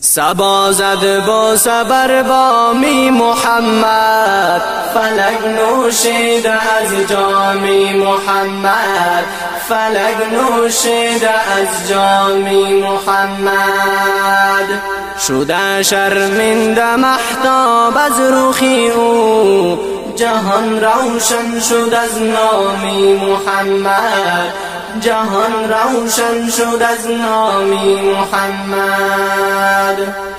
سبا زد با سبر بامی محمد. فلک نوشید از جامی محمد. فلک نوشید از جامی محمد. شده شرمنده محتاب از روخی او. جهان روشن شد از نامی محمد. جهان روشن شد از نامی محمد.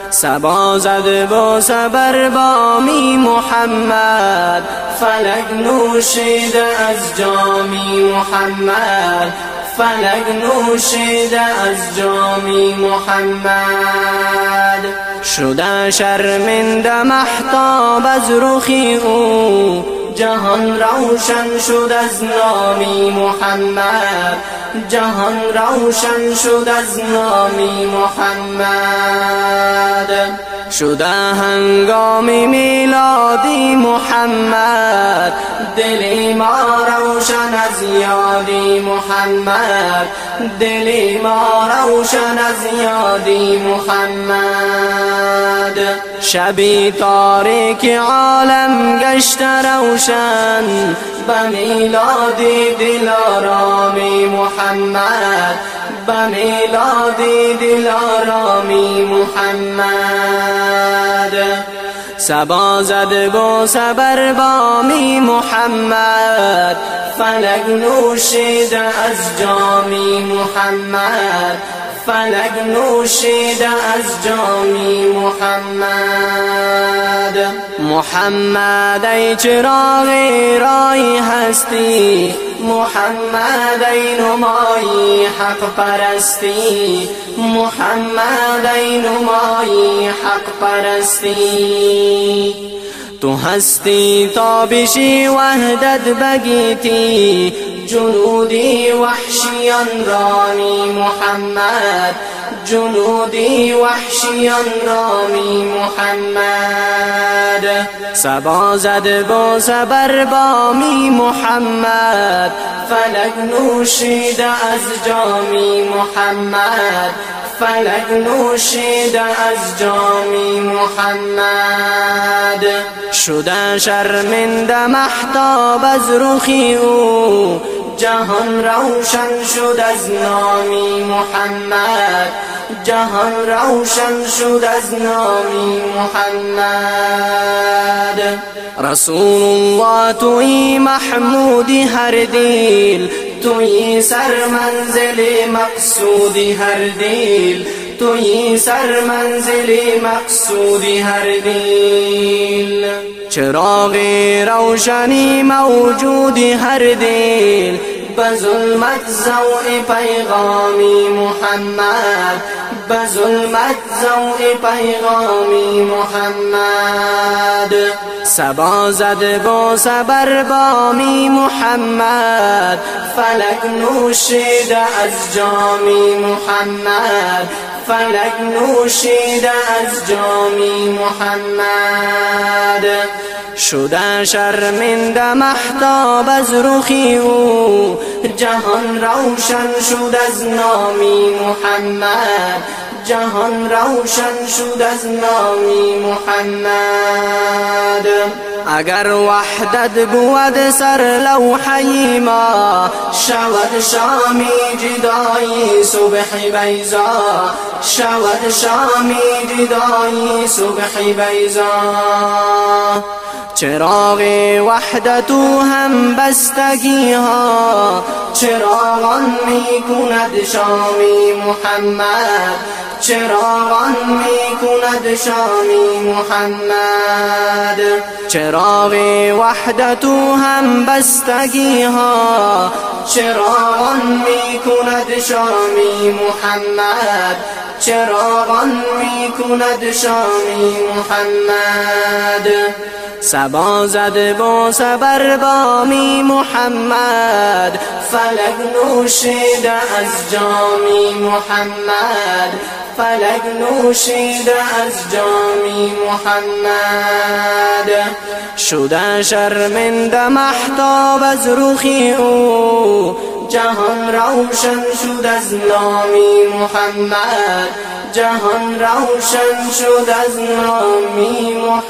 سبا زد با سبر بامی محمد. فلک نوشید از جامی محمد. فلک نوشید از جامی محمد. شده شرمنده محتاب از رخی او. جهان روشن شد از نامی محمد. جهان روشن شد از نامی محمد. شده هنگام میلادی محمد. دلی ما از یادی محمد دلی ما روشن از یادی محمد. شبی تاریک عالم گشت روشن به میلادی دلارامی محمد. به میلادی دلارامی محمد. سبا زد با سبر بامی محمد. فلک نوشید از جامی محمد. فلک نوشید از جامی محمد. محمد ای چراغ رای هستی. محمد ای نمایی حق پرستی. محمد ای نمایی حق پرستی. تو هستی تا بشی وحدت بگیتی. جنودی وحشیان رانی محمد. جنودی وحشیان رامی محمد. سبا زد با سبر بامی محمد. فلک نوشید از جامی محمد. فلک نوشید از جامی محمد. شده شرمنده محتاب از رخی أو. جهان روشن شد از نامی محمد. جهان روشن شد از نامی محمد. رسول الله توی محمودی هر دیل توی سر منزل مقصودی هر دیل توی سر منزل مقصودی هر دیل. چراغ روشنی موجودی هر دیل به ظلمت زوع پیغامی محمد به ظلمت زوع پیغامی محمد. سبا زد با سبر بامی محمد فلک نوشید از جامی محمد فلک نوشید از جامی محمد. شده شرمنده محتاب از رخی او. جهان روشن شد از نامی محمد. جهان روشن شد از نامی محمد. اگر وحدت بود سر لوحی ما شود شامی جدایی صبح بیزا شود شامی جدایی صبح بیزا چراغ وحدت هم بستگی ها چراغان می کند شامی محمد. چراغان می کند شامی محمد. چراغ وحدت هم بستگی ها چراغان می کند شامی محمد. چراغان می کند شامی محمد. سبا زد با سبر بامی محمد. فلک نوشید از جامی محمد. فلک نوشید از جامی محمد. شده شرمنده محتاب از رخی أو. جهان روشن شد از نامی محمد. جهان روشن شد از نامی محمد.